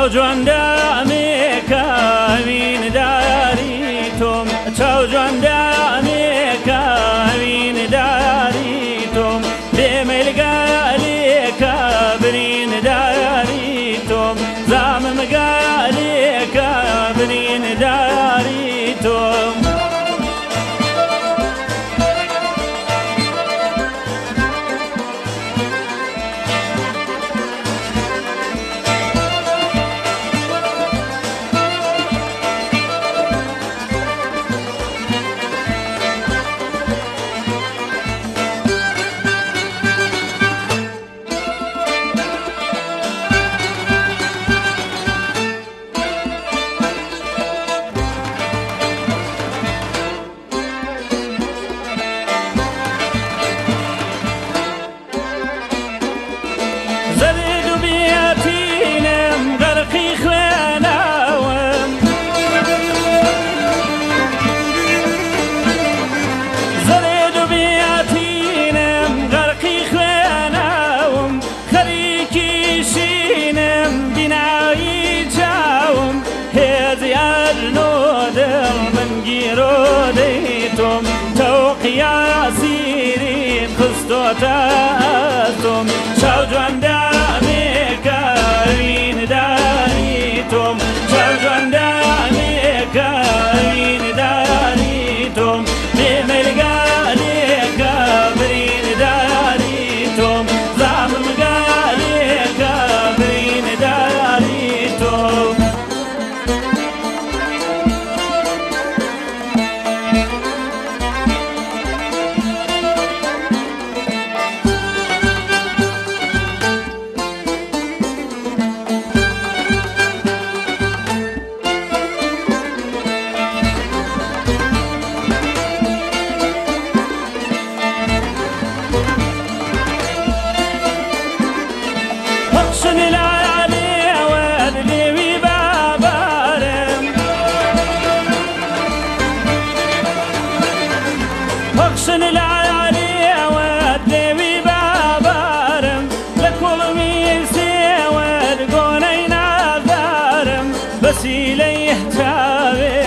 جوان دامی کامین داری توم چاو جوان دامی کامین داری توم بملگالی کابرین داری توم زامم گالی کابرین داری توم خستوتاتم شوج دامي كارين داريتم شوج دامي كارين داريتم بملقالي حسن العالي واللي بابارم لكل ميسي والقونين عذارم بس إليه تابق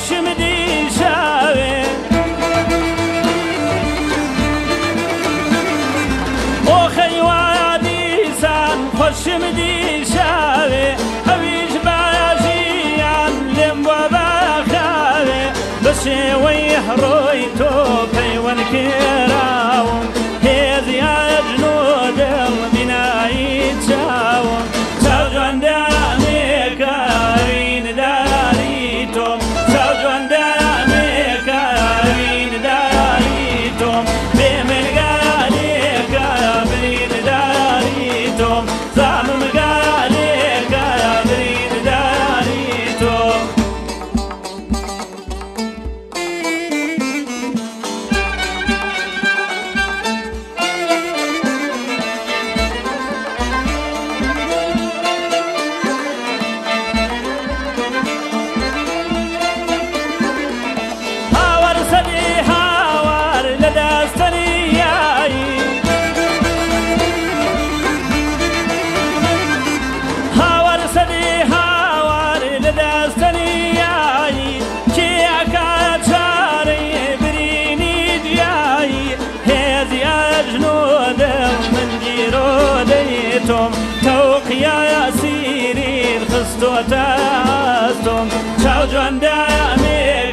سان خش مدي شاوي أخي وعلي سان خش مدي شاوي أبيش باشي عن لمبو بخاوي بس ويهروي توبي والكراوم Christus dort hast und schau dran da mir